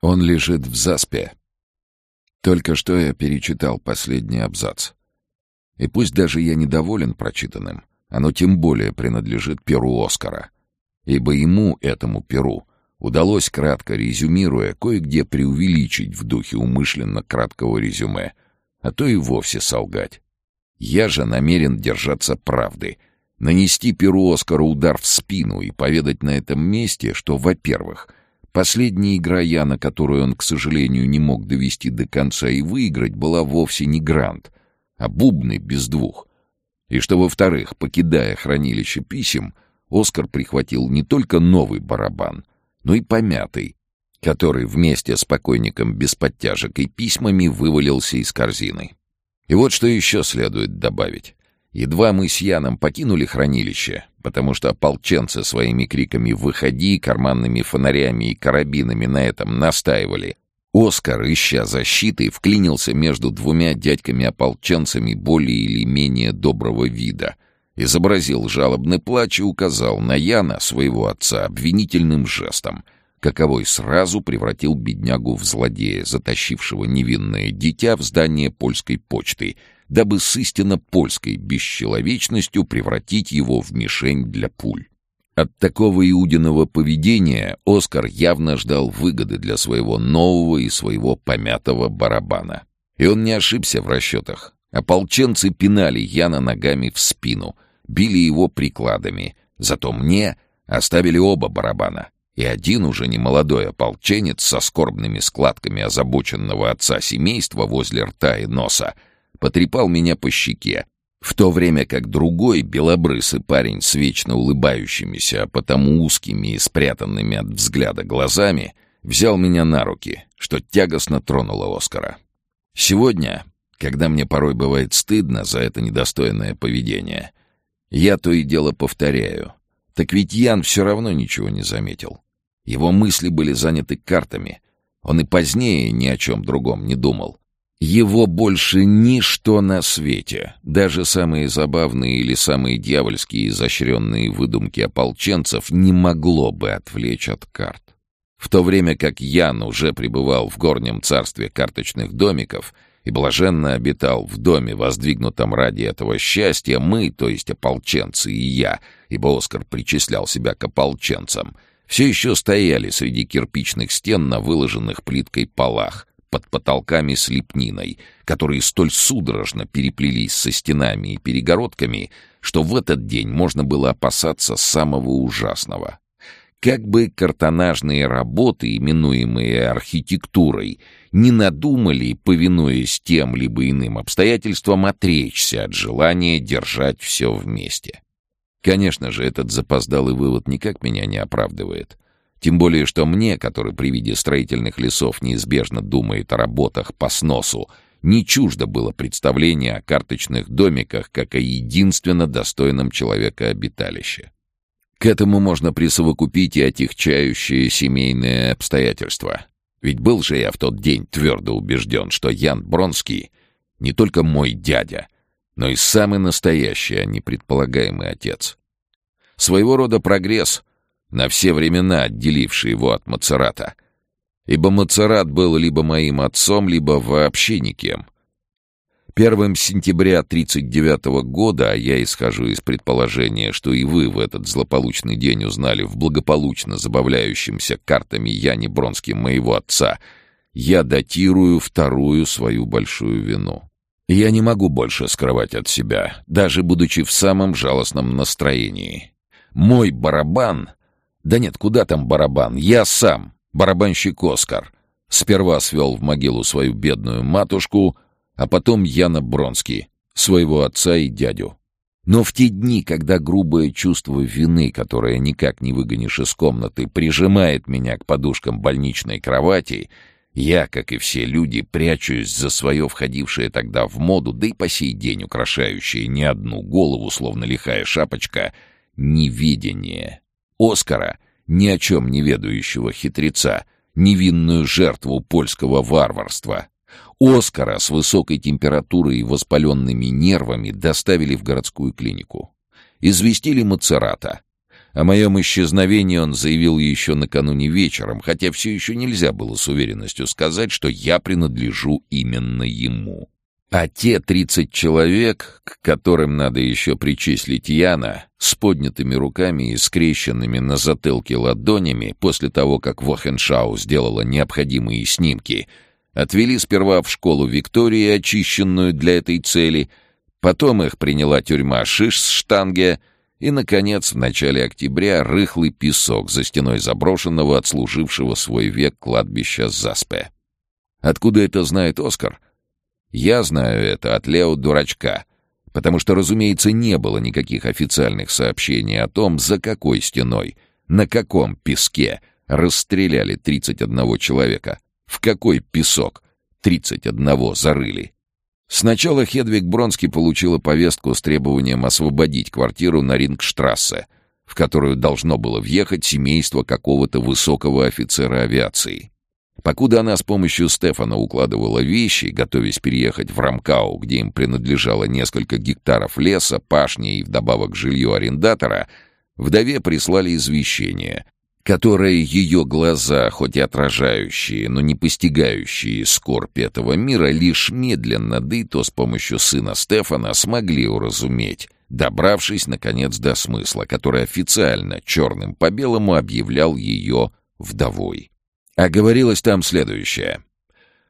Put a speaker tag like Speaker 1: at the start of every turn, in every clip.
Speaker 1: Он лежит в заспе. Только что я перечитал последний абзац. И пусть даже я недоволен прочитанным, оно тем более принадлежит перу Оскара. Ибо ему, этому перу, удалось, кратко резюмируя, кое-где преувеличить в духе умышленно краткого резюме, а то и вовсе солгать. Я же намерен держаться правды, нанести перу Оскара удар в спину и поведать на этом месте, что, во-первых, Последняя игра Яна, которую он, к сожалению, не мог довести до конца и выиграть, была вовсе не грант, а бубны без двух. И что, во-вторых, покидая хранилище писем, Оскар прихватил не только новый барабан, но и помятый, который вместе с покойником без подтяжек и письмами вывалился из корзины. И вот что еще следует добавить. Едва мы с Яном покинули хранилище, потому что ополченцы своими криками «Выходи!» карманными фонарями и карабинами на этом настаивали. Оскар, ища защиты, вклинился между двумя дядьками-ополченцами более или менее доброго вида, изобразил жалобный плач и указал на Яна, своего отца, обвинительным жестом, каковой сразу превратил беднягу в злодея, затащившего невинное дитя в здание польской почты — дабы с истинно польской бесчеловечностью превратить его в мишень для пуль. От такого иудиного поведения Оскар явно ждал выгоды для своего нового и своего помятого барабана. И он не ошибся в расчетах. Ополченцы пинали Яна ногами в спину, били его прикладами. Зато мне оставили оба барабана. И один уже не молодой ополченец со скорбными складками озабоченного отца семейства возле рта и носа — потрепал меня по щеке, в то время как другой, белобрысый парень с вечно улыбающимися, а потому узкими и спрятанными от взгляда глазами, взял меня на руки, что тягостно тронуло Оскара. Сегодня, когда мне порой бывает стыдно за это недостойное поведение, я то и дело повторяю. Так ведь Ян все равно ничего не заметил. Его мысли были заняты картами. Он и позднее ни о чем другом не думал. Его больше ничто на свете, даже самые забавные или самые дьявольские изощренные выдумки ополченцев не могло бы отвлечь от карт. В то время как Ян уже пребывал в горнем царстве карточных домиков и блаженно обитал в доме, воздвигнутом ради этого счастья, мы, то есть ополченцы и я, ибо Оскар причислял себя к ополченцам, все еще стояли среди кирпичных стен на выложенных плиткой полах, под потолками с лепниной, которые столь судорожно переплелись со стенами и перегородками, что в этот день можно было опасаться самого ужасного. Как бы картонажные работы, именуемые архитектурой, не надумали, повинуясь тем либо иным обстоятельствам, отречься от желания держать все вместе. Конечно же, этот запоздалый вывод никак меня не оправдывает — тем более, что мне, который при виде строительных лесов неизбежно думает о работах по сносу, не чуждо было представление о карточных домиках как о единственно достойном человека обиталище. К этому можно присовокупить и отягчающие семейные обстоятельства. Ведь был же я в тот день твердо убежден, что Ян Бронский не только мой дядя, но и самый настоящий, а не предполагаемый отец. Своего рода прогресс, на все времена отделивший его от Мацерата. Ибо Мацерат был либо моим отцом, либо вообще никем. Первым сентября 1939 года, а я исхожу из предположения, что и вы в этот злополучный день узнали в благополучно забавляющемся картами Яне Бронским моего отца, я датирую вторую свою большую вину. Я не могу больше скрывать от себя, даже будучи в самом жалостном настроении. Мой барабан да нет, куда там барабан? Я сам, барабанщик Оскар. Сперва свел в могилу свою бедную матушку, а потом Яна Бронский, своего отца и дядю. Но в те дни, когда грубое чувство вины, которое никак не выгонишь из комнаты, прижимает меня к подушкам больничной кровати, я, как и все люди, прячусь за свое входившее тогда в моду, да и по сей день украшающее не одну голову, словно лихая шапочка, невидение. Оскара, ни о чем не ведающего хитреца, невинную жертву польского варварства. Оскара с высокой температурой и воспаленными нервами доставили в городскую клинику. Известили Мацерата. О моем исчезновении он заявил еще накануне вечером, хотя все еще нельзя было с уверенностью сказать, что я принадлежу именно ему. А те тридцать человек, к которым надо еще причислить Яна, с поднятыми руками и скрещенными на затылке ладонями, после того, как Вохеншау сделала необходимые снимки, отвели сперва в школу Виктории, очищенную для этой цели, потом их приняла тюрьма Шиш-Штанге, и, наконец, в начале октября рыхлый песок за стеной заброшенного, отслужившего свой век кладбища Заспе. Откуда это знает Оскар? Я знаю это от Лео Дурачка, потому что, разумеется, не было никаких официальных сообщений о том, за какой стеной, на каком песке расстреляли 31 человека, в какой песок 31 зарыли. Сначала Хедвиг Бронский получила повестку с требованием освободить квартиру на Рингштрассе, в которую должно было въехать семейство какого-то высокого офицера авиации. Покуда она с помощью Стефана укладывала вещи, готовясь переехать в Рамкау, где им принадлежало несколько гектаров леса, пашни и вдобавок жилье арендатора, вдове прислали извещение, которое ее глаза, хоть и отражающие, но не постигающие скорбь этого мира, лишь медленно, да и то с помощью сына Стефана, смогли уразуметь, добравшись, наконец, до смысла, который официально черным по белому объявлял ее вдовой. А говорилось там следующее.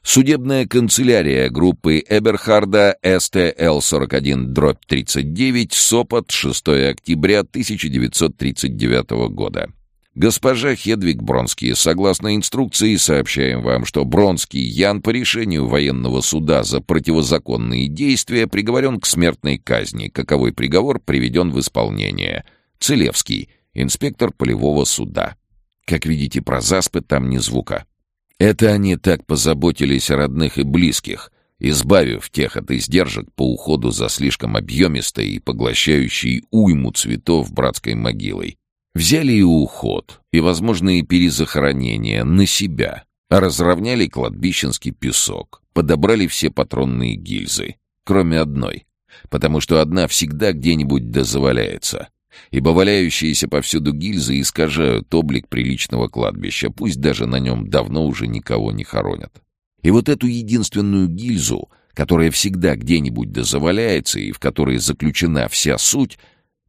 Speaker 1: Судебная канцелярия группы Эберхарда СТЛ-41-39 Сопот 6 октября 1939 года. Госпожа Хедвиг Бронский, согласно инструкции, сообщаем вам, что Бронский Ян по решению военного суда за противозаконные действия приговорен к смертной казни. Каковой приговор приведен в исполнение. Целевский, инспектор полевого суда. Как видите, про заспы там ни звука. Это они так позаботились о родных и близких, избавив тех от издержек по уходу за слишком объемистой и поглощающей уйму цветов братской могилой. Взяли и уход, и возможные перезахоронения на себя, разровняли кладбищенский песок, подобрали все патронные гильзы, кроме одной, потому что одна всегда где-нибудь дозаваляется ибо валяющиеся повсюду гильзы искажают облик приличного кладбища, пусть даже на нем давно уже никого не хоронят. И вот эту единственную гильзу, которая всегда где-нибудь дозаваляется и в которой заключена вся суть,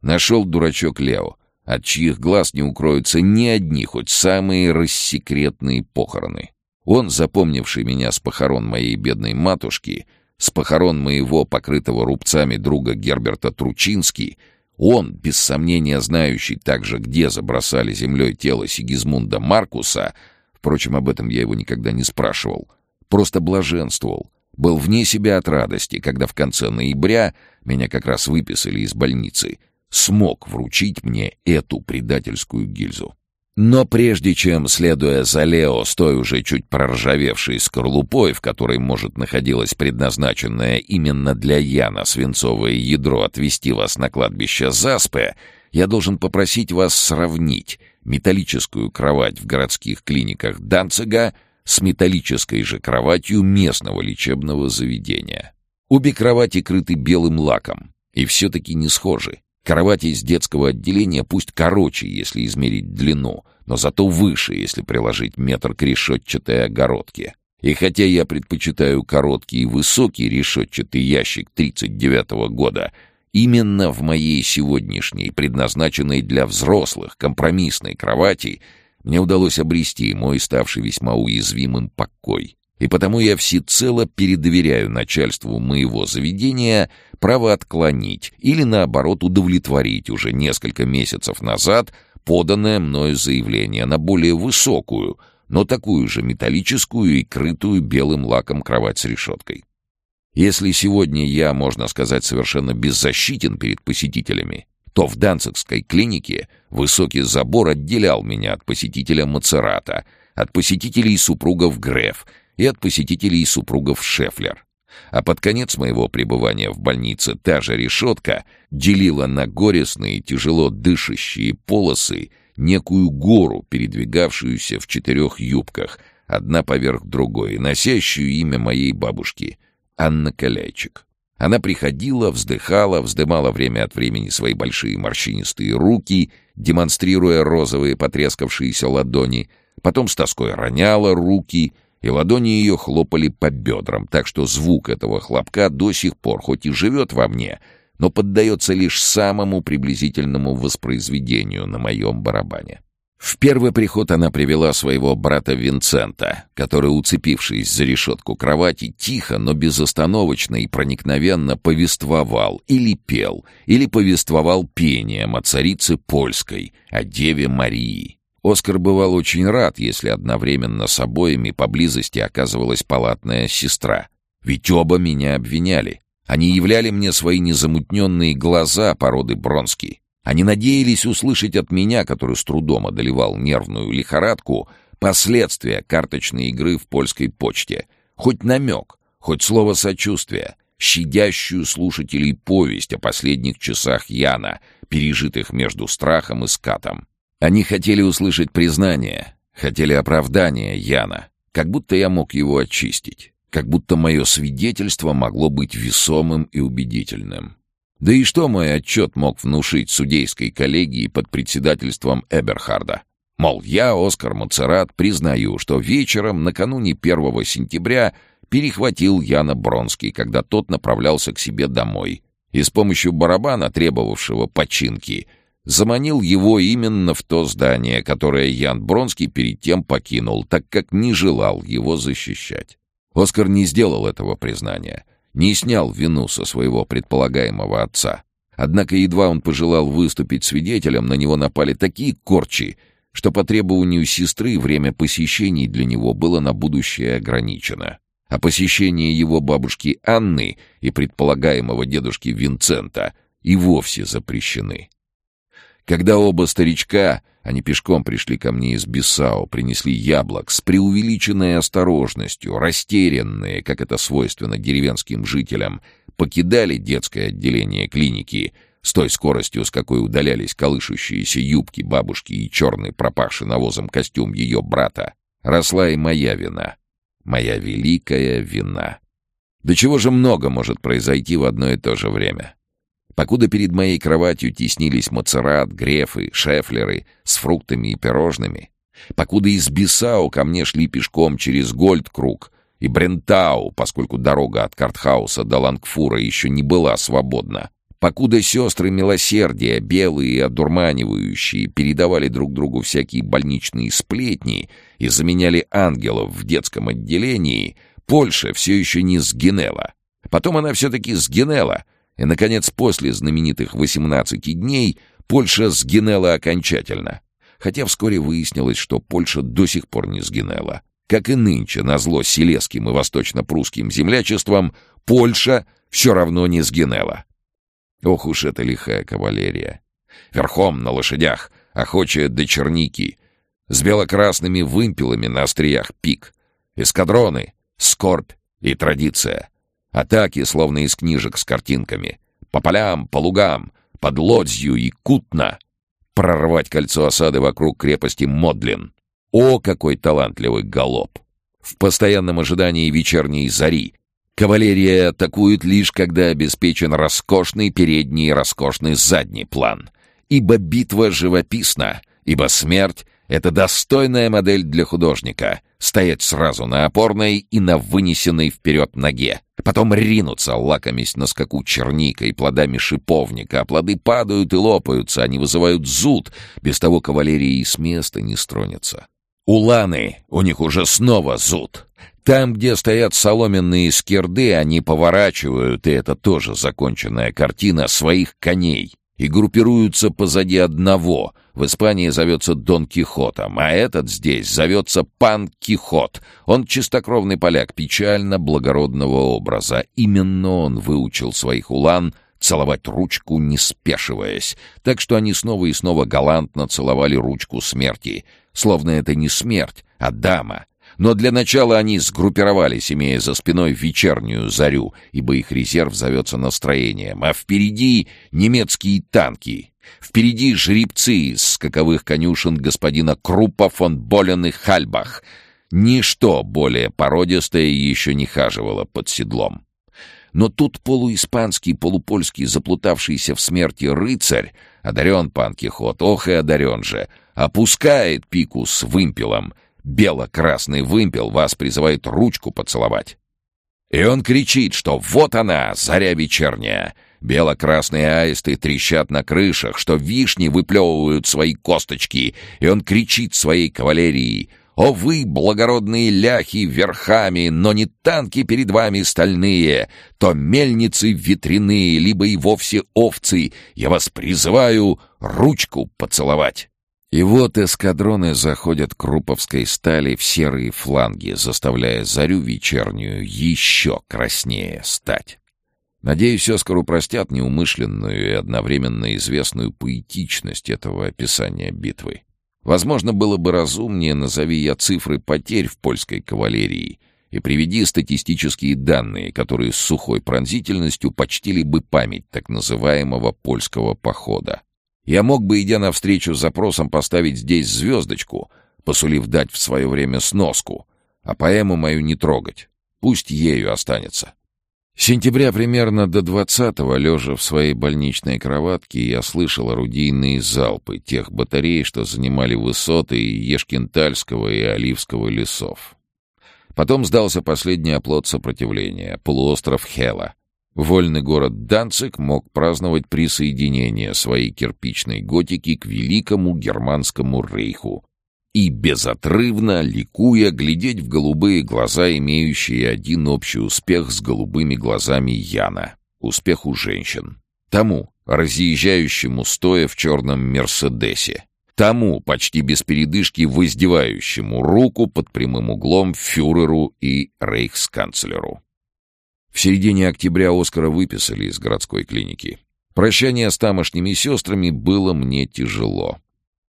Speaker 1: нашел дурачок Лео, от чьих глаз не укроются ни одни, хоть самые рассекретные похороны. Он, запомнивший меня с похорон моей бедной матушки, с похорон моего покрытого рубцами друга Герберта Тручински — он, без сомнения знающий также, где забросали землей тело Сигизмунда Маркуса, впрочем, об этом я его никогда не спрашивал, просто блаженствовал, был вне себя от радости, когда в конце ноября меня как раз выписали из больницы, смог вручить мне эту предательскую гильзу. Но прежде чем, следуя за Лео с той уже чуть проржавевшей скорлупой, в которой, может, находилось предназначенное именно для Яна свинцовое ядро отвести вас на кладбище Заспе, я должен попросить вас сравнить металлическую кровать в городских клиниках Данцига с металлической же кроватью местного лечебного заведения. Обе кровати крыты белым лаком и все-таки не схожи. Кровати из детского отделения пусть короче, если измерить длину, но зато выше, если приложить метр к решетчатой огородке. И хотя я предпочитаю короткий и высокий решетчатый ящик 39-го года, именно в моей сегодняшней, предназначенной для взрослых, компромиссной кровати, мне удалось обрести мой ставший весьма уязвимым покой. И потому я всецело передоверяю начальству моего заведения право отклонить или, наоборот, удовлетворить уже несколько месяцев назад поданное мною заявление на более высокую, но такую же металлическую и крытую белым лаком кровать с решеткой. Если сегодня я, можно сказать, совершенно беззащитен перед посетителями, то в Данцигской клинике высокий забор отделял меня от посетителя Мацерата, от посетителей супругов Греф и от посетителей супругов Шефлер. А под конец моего пребывания в больнице та же решетка делила на горестные, тяжело дышащие полосы некую гору, передвигавшуюся в четырех юбках, одна поверх другой, носящую имя моей бабушки — Анна Каляйчик. Она приходила, вздыхала, вздымала время от времени свои большие морщинистые руки, демонстрируя розовые потрескавшиеся ладони, потом с тоской роняла руки, и ладони ее хлопали по бедрам, так что звук этого хлопка до сих пор, хоть и живет во мне, но поддается лишь самому приблизительному воспроизведению на моем барабане. В первый приход она привела своего брата Винцента, который, уцепившись за решетку кровати, тихо, но безостановочно и проникновенно повествовал или пел, или повествовал пением о царице польской, о Деве Марии. Оскар бывал очень рад, если одновременно с обоими поблизости оказывалась палатная сестра. Ведь оба меня обвиняли. Они являли мне свои незамутненные глаза породы Бронский. Они надеялись услышать от меня, который с трудом одолевал нервную лихорадку, последствия карточной игры в польской почте. Хоть намек, хоть слово сочувствия, щадящую слушателей повесть о последних часах Яна, пережитых между страхом и скатом. Они хотели услышать признание, хотели оправдания Яна, как будто я мог его очистить, как будто мое свидетельство могло быть весомым и убедительным. Да и что мой отчет мог внушить судейской коллегии под председательством Эберхарда? Мол, я, Оскар Мацерат, признаю, что вечером, накануне 1 сентября, перехватил Яна Бронский, когда тот направлялся к себе домой, и с помощью барабана, требовавшего починки, заманил его именно в то здание, которое Ян Бронский перед тем покинул, так как не желал его защищать. Оскар не сделал этого признания — не снял вину со своего предполагаемого отца. Однако едва он пожелал выступить свидетелем, на него напали такие корчи, что по требованию сестры время посещений для него было на будущее ограничено. А посещение его бабушки Анны и предполагаемого дедушки Винцента и вовсе запрещены. Когда оба старичка, они пешком пришли ко мне из Бисау, принесли яблок с преувеличенной осторожностью, растерянные, как это свойственно деревенским жителям, покидали детское отделение клиники с той скоростью, с какой удалялись колышущиеся юбки бабушки и черный пропахший навозом костюм ее брата, росла и моя вина. Моя великая вина. До чего же много может произойти в одно и то же время? Покуда перед моей кроватью теснились мацерат, грефы, шефлеры с фруктами и пирожными, покуда из Бисау ко мне шли пешком через Гольдкруг и Брентау, поскольку дорога от Картхауса до Лангфура еще не была свободна, покуда сестры милосердия, белые и одурманивающие, передавали друг другу всякие больничные сплетни и заменяли ангелов в детском отделении, Польша все еще не сгинела. Потом она все-таки сгинела — и, наконец, после знаменитых 18 дней Польша сгинела окончательно. Хотя вскоре выяснилось, что Польша до сих пор не сгинела. Как и нынче, назло селезским и восточно-прусским землячеством, Польша все равно не сгинела. Ох уж эта лихая кавалерия! Верхом на лошадях, охочая до черники, с белокрасными вымпелами на остриях пик, эскадроны, скорбь и традиция — Атаки, словно из книжек с картинками. По полям, по лугам, под Лодзью и Кутна. Прорвать кольцо осады вокруг крепости Модлин. О, какой талантливый галоп! В постоянном ожидании вечерней зари. Кавалерия атакует лишь, когда обеспечен роскошный передний и роскошный задний план. Ибо битва живописна, ибо смерть — это достойная модель для художника — стоять сразу на опорной и на вынесенной вперед ноге. Потом ринуться, лакомясь на скаку черникой, плодами шиповника, а плоды падают и лопаются, они вызывают зуд, без того кавалерия и с места не стронется. Уланы, у них уже снова зуд. Там, где стоят соломенные скирды, они поворачивают, и это тоже законченная картина, своих коней и группируются позади одного. В Испании зовется Дон Кихотом, а этот здесь зовется Пан Кихот. Он чистокровный поляк, печально благородного образа. Именно он выучил своих улан целовать ручку, не спешиваясь, так что они снова и снова галантно целовали ручку смерти, словно это не смерть, а дама, но для начала они сгруппировались, имея за спиной вечернюю зарю, ибо их резерв зовется настроением, а впереди немецкие танки. Впереди жребцы из скаковых конюшен господина Крупа фон Болен и Хальбах. Ничто более породистое еще не хаживало под седлом. Но тут полуиспанский, полупольский, заплутавшийся в смерти рыцарь, одарен пан Кихот, ох и одарен же, опускает пику с вымпелом. Бело-красный вымпел вас призывает ручку поцеловать. И он кричит, что вот она, заря вечерняя. Бело-красные аисты трещат на крышах, что вишни выплевывают свои косточки, и он кричит своей кавалерии — о вы, благородные ляхи, верхами, но не танки перед вами стальные, то мельницы ветряные, либо и вовсе овцы, я вас призываю ручку поцеловать. И вот эскадроны заходят к стали в серые фланги, заставляя зарю вечернюю еще краснее стать. Надеюсь, Оскару простят неумышленную и одновременно известную поэтичность этого описания битвы. Возможно, было бы разумнее, назови я цифры потерь в польской кавалерии и приведи статистические данные, которые с сухой пронзительностью почтили бы память так называемого польского похода. Я мог бы, идя навстречу с запросом, поставить здесь звездочку, посулив дать в свое время сноску, а поэму мою не трогать. Пусть ею останется. сентября примерно до двадцатого, лежа в своей больничной кроватке, я слышал орудийные залпы тех батарей, что занимали высоты Ешкентальского и Оливского лесов. Потом сдался последний оплот сопротивления — полуостров Хела. Вольный город Данцик мог праздновать присоединение своей кирпичной готики к великому германскому рейху и безотрывно, ликуя, глядеть в голубые глаза, имеющие один общий успех с голубыми глазами Яна — успех у женщин. Тому, разъезжающему стоя в черном «Мерседесе», тому, почти без передышки воздевающему руку под прямым углом фюреру и рейхсканцлеру. В середине октября Оскара выписали из городской клиники. Прощание с тамошними сестрами было мне тяжело.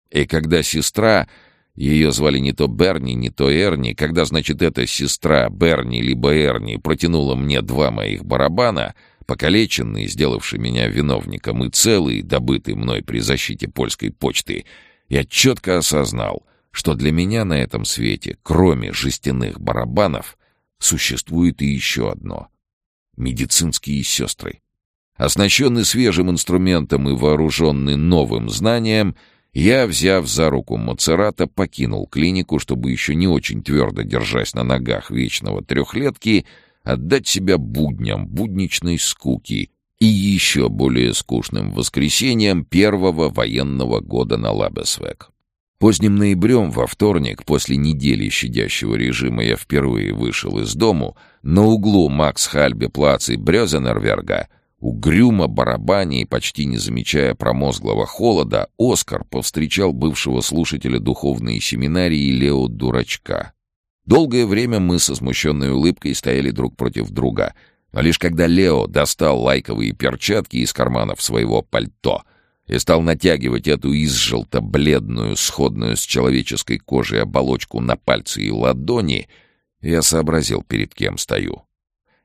Speaker 1: И когда сестра, ее звали не то Берни, не то Эрни, когда, значит, эта сестра Берни либо Эрни протянула мне два моих барабана, покалеченные, сделавшие меня виновником, и целые, добытые мной при защите польской почты, я четко осознал, что для меня на этом свете, кроме жестяных барабанов, существует и еще одно — медицинские сестры. Оснащенный свежим инструментом и вооруженный новым знанием, я, взяв за руку Мацерата, покинул клинику, чтобы еще не очень твердо держась на ногах вечного трехлетки, отдать себя будням, будничной скуки и еще более скучным воскресеньям первого военного года на Лабесвек. Поздним ноябрем, во вторник, после недели щадящего режима, я впервые вышел из дому на углу Макс Хальбе Плац и Брёзенерверга, угрюмо барабаня и почти не замечая промозглого холода, Оскар повстречал бывшего слушателя духовной семинарии Лео Дурачка. Долгое время мы со смущенной улыбкой стояли друг против друга — но лишь когда Лео достал лайковые перчатки из карманов своего пальто и стал натягивать эту изжелто-бледную, сходную с человеческой кожей оболочку на пальцы и ладони, я сообразил, перед кем стою.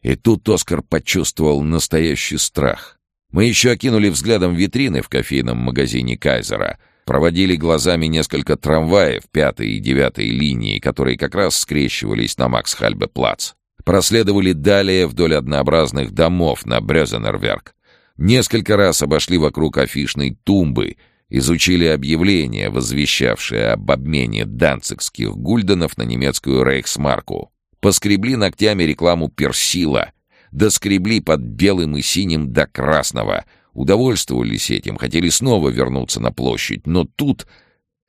Speaker 1: И тут Оскар почувствовал настоящий страх. Мы еще окинули взглядом витрины в кофейном магазине Кайзера, проводили глазами несколько трамваев пятой и девятой линии, которые как раз скрещивались на Макс-Хальбе-Плац проследовали далее вдоль однообразных домов на Брёзенерверк. Несколько раз обошли вокруг афишной тумбы, изучили объявление, возвещавшее об обмене данцикских гульденов на немецкую рейхсмарку. Поскребли ногтями рекламу персила, доскребли под белым и синим до красного. Удовольствовались этим, хотели снова вернуться на площадь, но тут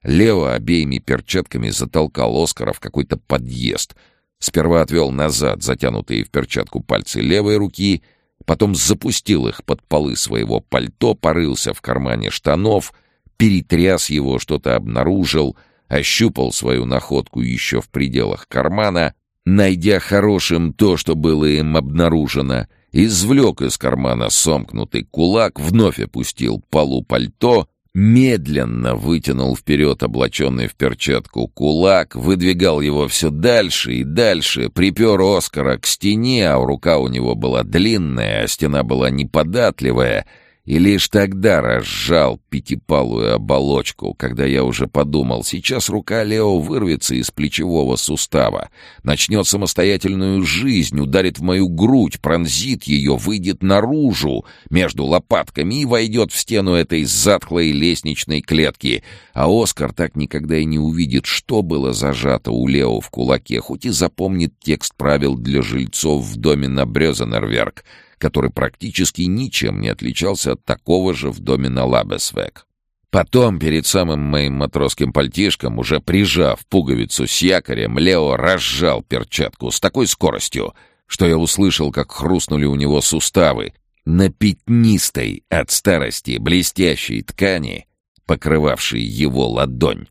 Speaker 1: Лео обеими перчатками затолкал Оскара в какой-то подъезд — Сперва отвел назад затянутые в перчатку пальцы левой руки, потом запустил их под полы своего пальто, порылся в кармане штанов, перетряс его, что-то обнаружил, ощупал свою находку еще в пределах кармана, найдя хорошим то, что было им обнаружено, извлек из кармана сомкнутый кулак, вновь опустил полу пальто медленно вытянул вперед облаченный в перчатку кулак, выдвигал его все дальше и дальше, припер Оскара к стене, а рука у него была длинная, а стена была неподатливая, и лишь тогда разжал пятипалую оболочку, когда я уже подумал, сейчас рука Лео вырвется из плечевого сустава, начнет самостоятельную жизнь, ударит в мою грудь, пронзит ее, выйдет наружу между лопатками и войдет в стену этой затхлой лестничной клетки. А Оскар так никогда и не увидит, что было зажато у Лео в кулаке, хоть и запомнит текст правил для жильцов в доме на Брёзенерверк — который практически ничем не отличался от такого же в доме на Лабесвек. Потом, перед самым моим матросским пальтишком, уже прижав пуговицу с якорем, Лео разжал перчатку с такой скоростью, что я услышал, как хрустнули у него суставы. На пятнистой от старости блестящей ткани, покрывавшей его ладонь,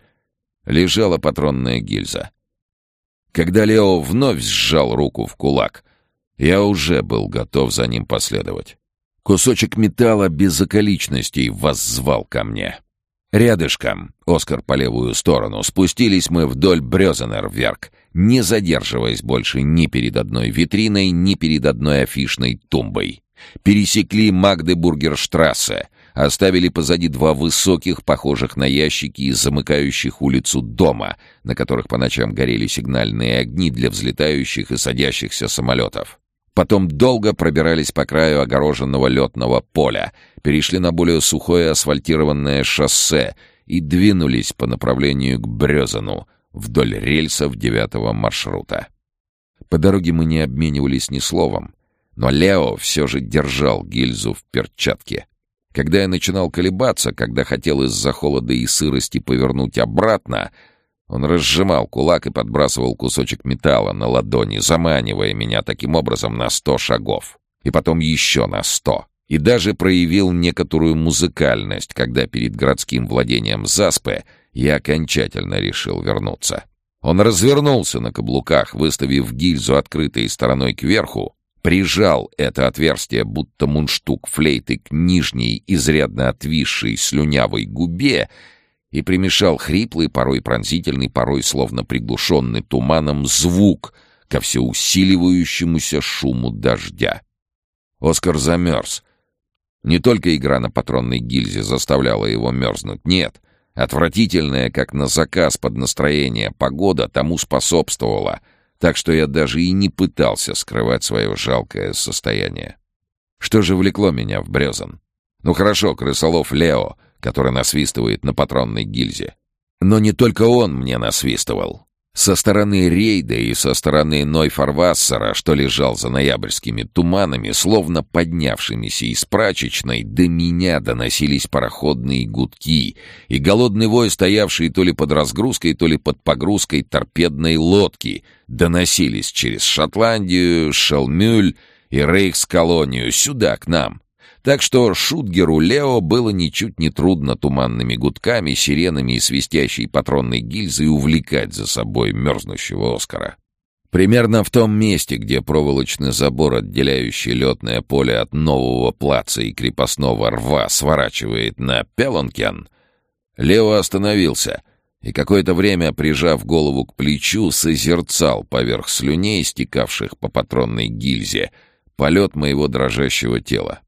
Speaker 1: лежала патронная гильза. Когда Лео вновь сжал руку в кулак, я уже был готов за ним последовать. Кусочек металла без околичностей воззвал ко мне. Рядышком, Оскар по левую сторону, спустились мы вдоль Брёзенерверк, не задерживаясь больше ни перед одной витриной, ни перед одной афишной тумбой. Пересекли Магдебургерштрассе, оставили позади два высоких, похожих на ящики и замыкающих улицу дома, на которых по ночам горели сигнальные огни для взлетающих и садящихся самолетов. Потом долго пробирались по краю огороженного летного поля, перешли на более сухое асфальтированное шоссе и двинулись по направлению к Брезану вдоль рельсов девятого маршрута. По дороге мы не обменивались ни словом, но Лео все же держал гильзу в перчатке. Когда я начинал колебаться, когда хотел из-за холода и сырости повернуть обратно — он разжимал кулак и подбрасывал кусочек металла на ладони, заманивая меня таким образом на сто шагов. И потом еще на сто. И даже проявил некоторую музыкальность, когда перед городским владением Заспе я окончательно решил вернуться. Он развернулся на каблуках, выставив гильзу открытой стороной кверху, прижал это отверстие, будто мундштук флейты к нижней, изрядно отвисшей слюнявой губе и примешал хриплый, порой пронзительный, порой словно приглушенный туманом звук ко всеусиливающемуся шуму дождя. Оскар замерз. Не только игра на патронной гильзе заставляла его мерзнуть, нет. Отвратительная, как на заказ под настроение, погода тому способствовала, так что я даже и не пытался скрывать свое жалкое состояние. Что же влекло меня в Брезан? Ну хорошо, крысолов Лео, который насвистывает на патронной гильзе. Но не только он мне насвистывал. Со стороны рейда и со стороны Нойфарвассера, что лежал за ноябрьскими туманами, словно поднявшимися из прачечной, до меня доносились пароходные гудки и голодный вой, стоявший то ли под разгрузкой, то ли под погрузкой торпедной лодки, доносились через Шотландию, Шелмюль и Рейхсколонию сюда, к нам. Так что Шутгеру Лео было ничуть не трудно туманными гудками, сиренами и свистящей патронной гильзой увлекать за собой мерзнущего Оскара. Примерно в том месте, где проволочный забор, отделяющий летное поле от нового плаца и крепостного рва, сворачивает на Пелонкен, Лео остановился и какое-то время, прижав голову к плечу, созерцал поверх слюней, стекавших по патронной гильзе, полет моего дрожащего тела.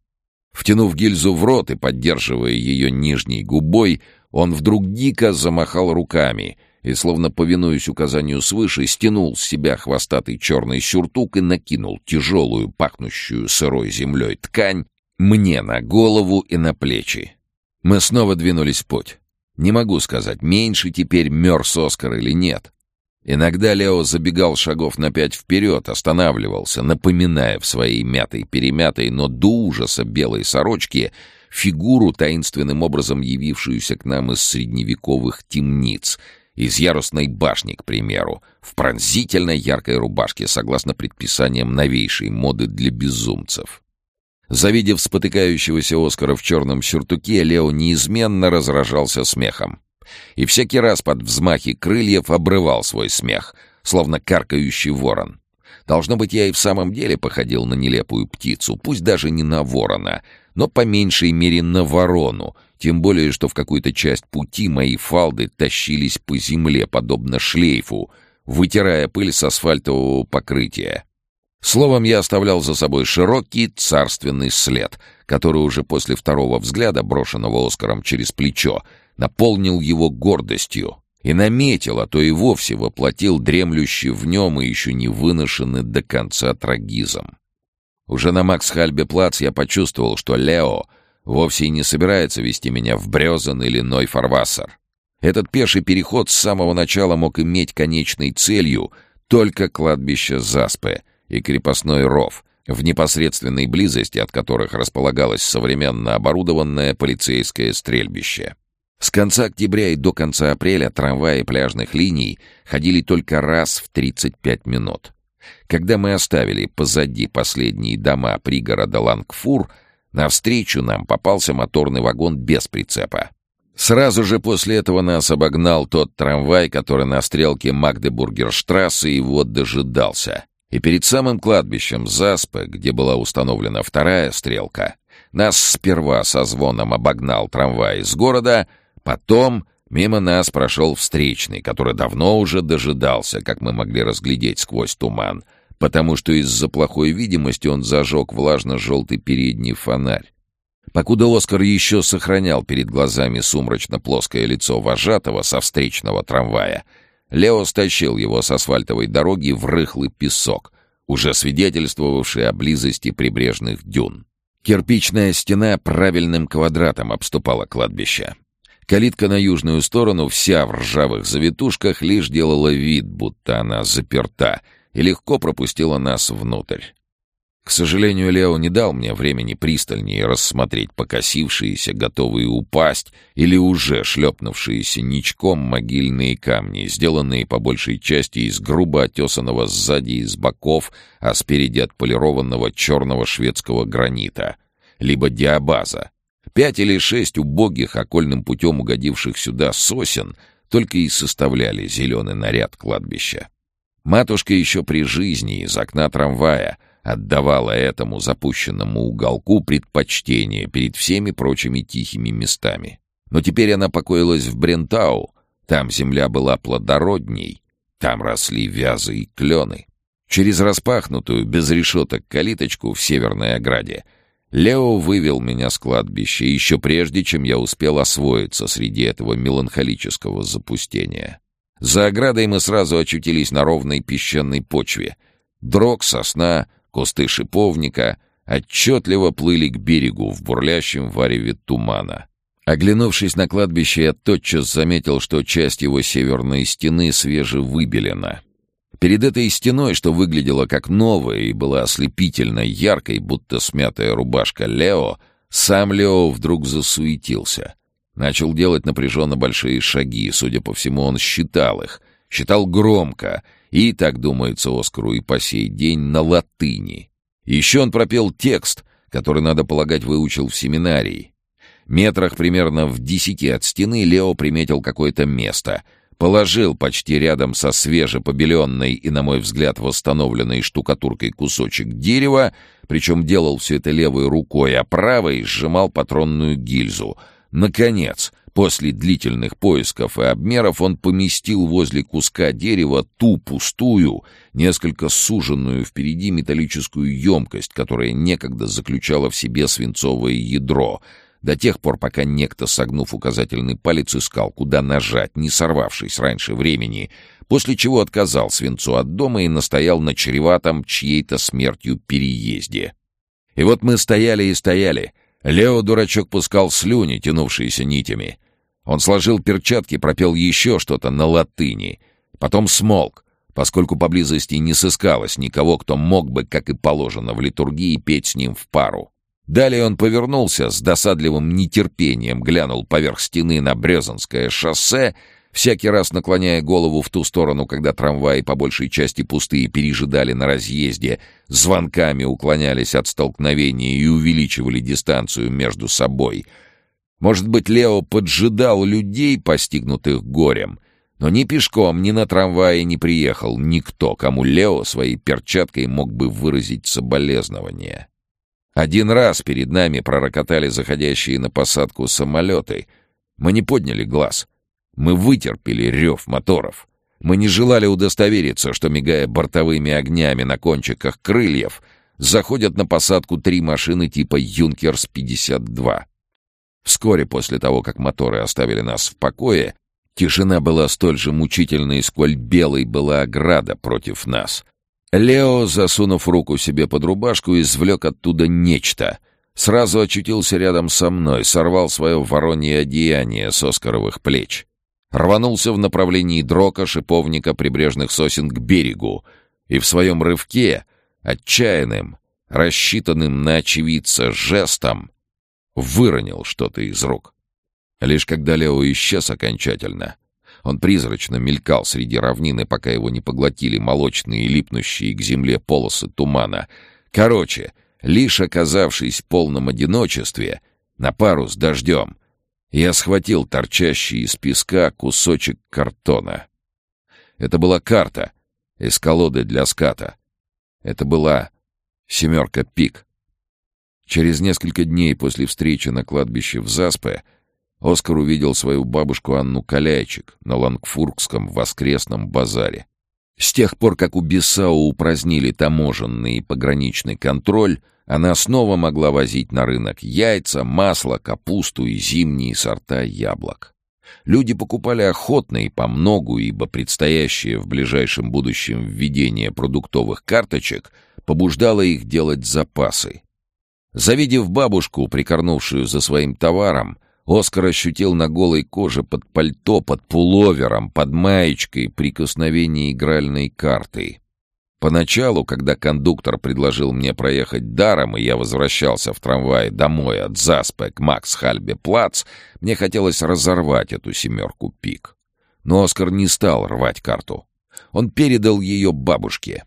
Speaker 1: Втянув гильзу в рот и поддерживая ее нижней губой, он вдруг дико замахал руками и, словно повинуясь указанию свыше, стянул с себя хвостатый черный сюртук и накинул тяжелую, пахнущую сырой землей ткань мне на голову и на плечи. Мы снова двинулись в путь. Не могу сказать, меньше теперь мерз Оскар или нет. Иногда Лео забегал шагов на пять вперед, останавливался, напоминая в своей мятой-перемятой, но до ужаса белой сорочке фигуру, таинственным образом явившуюся к нам из средневековых темниц, из ярусной башни, к примеру, в пронзительно яркой рубашке, согласно предписаниям новейшей моды для безумцев. Завидев спотыкающегося Оскара в черном сюртуке, Лео неизменно разражался смехом и всякий раз под взмахи крыльев обрывал свой смех, словно каркающий ворон. Должно быть, я и в самом деле походил на нелепую птицу, пусть даже не на ворона, но по меньшей мере на ворону, тем более, что в какую-то часть пути мои фалды тащились по земле, подобно шлейфу, вытирая пыль с асфальтового покрытия. Словом, я оставлял за собой широкий царственный след, который уже после второго взгляда, брошенного Оскаром через плечо, наполнил его гордостью и наметил, а то и вовсе воплотил дремлющий в нем и еще не выношенный до конца трагизм. Уже на Макс-Хальбе-Плац я почувствовал, что Лео вовсе и не собирается вести меня в Брёзен или Нойфарвассер. Этот пеший переход с самого начала мог иметь конечной целью только кладбище Заспы и крепостной ров, в непосредственной близости от которых располагалось современно оборудованное полицейское стрельбище. С конца октября и до конца апреля трамваи пляжных линий ходили только раз в 35 минут. Когда мы оставили позади последние дома пригорода Лангфур, навстречу нам попался моторный вагон без прицепа. Сразу же после этого нас обогнал тот трамвай, который на стрелке Магдебургерштрассе его дожидался. И перед самым кладбищем Заспе, где была установлена вторая стрелка, нас сперва со звоном обогнал трамвай из города, потом мимо нас прошел встречный, который давно уже дожидался, как мы могли разглядеть сквозь туман, потому что из-за плохой видимости он зажег влажно-желтый передний фонарь. Покуда Оскар еще сохранял перед глазами сумрачно-плоское лицо вожатого со встречного трамвая, Лео стащил его с асфальтовой дороги в рыхлый песок, уже свидетельствовавший о близости прибрежных дюн. Кирпичная стена правильным квадратом обступала кладбище. Калитка на южную сторону, вся в ржавых завитушках, лишь делала вид, будто она заперта, и легко пропустила нас внутрь. К сожалению, Лео не дал мне времени пристальнее рассмотреть покосившиеся, готовые упасть или уже шлепнувшиеся ничком могильные камни, сделанные по большей части из грубо отесанного сзади и с боков, а спереди отполированного черного шведского гранита, либо диабаза. Пять или шесть убогих, окольным путем угодивших сюда сосен только и составляли зеленый наряд кладбища. Матушка еще при жизни из окна трамвая — отдавала этому запущенному уголку предпочтение перед всеми прочими тихими местами. Но теперь она покоилась в Брентау, там земля была плодородней, там росли вязы и клены. Через распахнутую, без решеток, калиточку в северной ограде Лео вывел меня с кладбища еще прежде, чем я успел освоиться среди этого меланхолического запустения. За оградой мы сразу очутились на ровной песчаной почве. Дрог, сосна — Кусты шиповника отчетливо плыли к берегу в бурлящем вареве тумана. Оглянувшись на кладбище, я тотчас заметил, что часть его северной стены свежевыбелена. Перед этой стеной, что выглядело как новая и была ослепительно яркой, будто смятая рубашка Лео, сам Лео вдруг засуетился. Начал делать напряженно большие шаги, судя по всему, он считал их. Считал громко — и, так думается Оскару и по сей день, на латыни. Еще он пропел текст, который, надо полагать, выучил в семинарии. Метрах примерно в десяти от стены Лео приметил какое-то место, положил почти рядом со свежепобеленной и, на мой взгляд, восстановленной штукатуркой кусочек дерева, причем делал все это левой рукой, а правой сжимал патронную гильзу. Наконец, После длительных поисков и обмеров он поместил возле куска дерева ту пустую, несколько суженную впереди металлическую емкость, которая некогда заключала в себе свинцовое ядро, до тех пор, пока некто, согнув указательный палец, искал, куда нажать, не сорвавшись раньше времени, после чего отказал свинцу от дома и настоял на чреватом чьей-то смертью переезде. И вот мы стояли и стояли. Лео, дурачок, пускал слюни, тянувшиеся нитями — он сложил перчатки, пропел еще что-то на латыни. Потом смолк, поскольку поблизости не сыскалось никого, кто мог бы, как и положено в литургии, петь с ним в пару. Далее он повернулся, с досадливым нетерпением глянул поверх стены на Брезанское шоссе, всякий раз наклоняя голову в ту сторону, когда трамваи, по большей части пустые, пережидали на разъезде, звонками уклонялись от столкновения и увеличивали дистанцию между собой — может быть, Лео поджидал людей, постигнутых горем, но ни пешком, ни на трамвае не приехал никто, кому Лео своей перчаткой мог бы выразить соболезнование. Один раз перед нами пророкотали заходящие на посадку самолеты. Мы не подняли глаз. Мы вытерпели рев моторов. Мы не желали удостовериться, что, мигая бортовыми огнями на кончиках крыльев, заходят на посадку три машины типа «Юнкерс-52». Вскоре после того, как моторы оставили нас в покое, тишина была столь же мучительной, сколь белой была ограда против нас. Лео, засунув руку себе под рубашку, извлек оттуда нечто. Сразу очутился рядом со мной, сорвал свое воронье одеяние с Оскаровых плеч. Рванулся в направлении дрока шиповника прибрежных сосен к берегу и в своем рывке, отчаянным, рассчитанным на очевидца жестом, выронил что-то из рук. Лишь когда Лео исчез окончательно, он призрачно мелькал среди равнины, пока его не поглотили молочные липнущие к земле полосы тумана. Короче, лишь оказавшись в полном одиночестве, на пару с дождем, я схватил торчащий из песка кусочек картона. Это была карта из колоды для ската. Это была семерка пик. Через несколько дней после встречи на кладбище в Заспе Оскар увидел свою бабушку Анну Каляйчик на Лангфургском воскресном базаре. С тех пор, как у Бесау упразднили таможенный и пограничный контроль, она снова могла возить на рынок яйца, масло, капусту и зимние сорта яблок. Люди покупали охотно и по многу, ибо предстоящее в ближайшем будущем введение продуктовых карточек побуждало их делать запасы. Завидев бабушку, прикорнувшую за своим товаром, Оскар ощутил на голой коже под пальто, под пуловером, под маечкой прикосновение игральной карты. Поначалу, когда кондуктор предложил мне проехать даром, и я возвращался в трамвае домой от Заспе к Макс-Хальбе-Плац, мне хотелось разорвать эту семерку пик. Но Оскар не стал рвать карту. Он передал ее бабушке.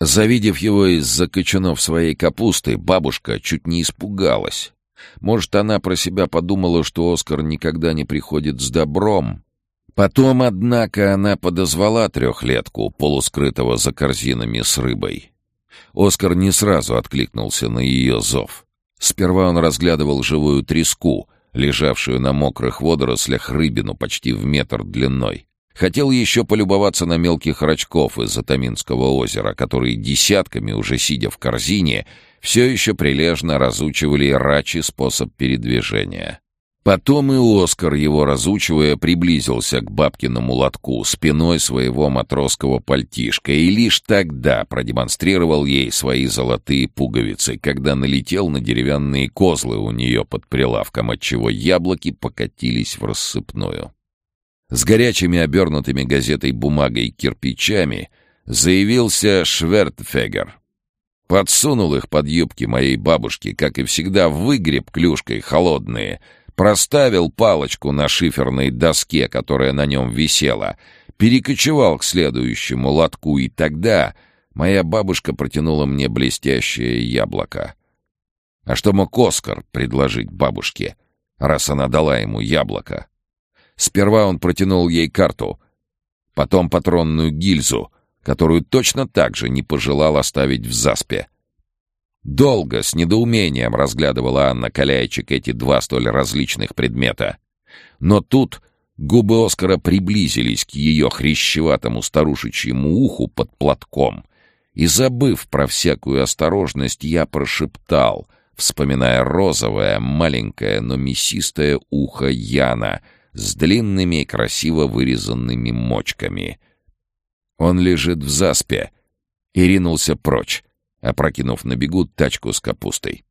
Speaker 1: Завидев его из-за кочанов своей капусты, бабушка чуть не испугалась. Может, она про себя подумала, что Оскар никогда не приходит с добром. Потом, однако, она подозвала трехлетку, полускрытого за корзинами с рыбой. Оскар не сразу откликнулся на ее зов. Сперва он разглядывал живую треску, лежавшую на мокрых водорослях рыбину почти в метр длиной. Хотел еще полюбоваться на мелких рачков из Атаминского озера, которые десятками, уже сидя в корзине, все еще прилежно разучивали рачи способ передвижения. Потом и Оскар, его разучивая, приблизился к бабкиному лотку спиной своего матросского пальтишка и лишь тогда продемонстрировал ей свои золотые пуговицы, когда налетел на деревянные козлы у нее под прилавком, отчего яблоки покатились в рассыпную. С горячими обернутыми газетой бумагой кирпичами заявился Швертфегер. Подсунул их под юбки моей бабушки, как и всегда, выгреб клюшкой холодные — проставил палочку на шиферной доске, которая на нем висела, перекочевал к следующему лотку, и тогда моя бабушка протянула мне блестящее яблоко. А что мог Оскар предложить бабушке, раз она дала ему яблоко? Сперва он протянул ей карту, потом патронную гильзу, которую точно так же не пожелал оставить в заспе. Долго, с недоумением разглядывала Анна Каляйчик эти два столь различных предмета. Но тут губы Оскара приблизились к ее хрящеватому старушечьему уху под платком, и, забыв про всякую осторожность, я прошептал, вспоминая розовое, маленькое, но мясистое ухо Яна с длинными и красиво вырезанными мочками. Он лежит в заспе и ринулся прочь, опрокинув на бегу тачку с капустой.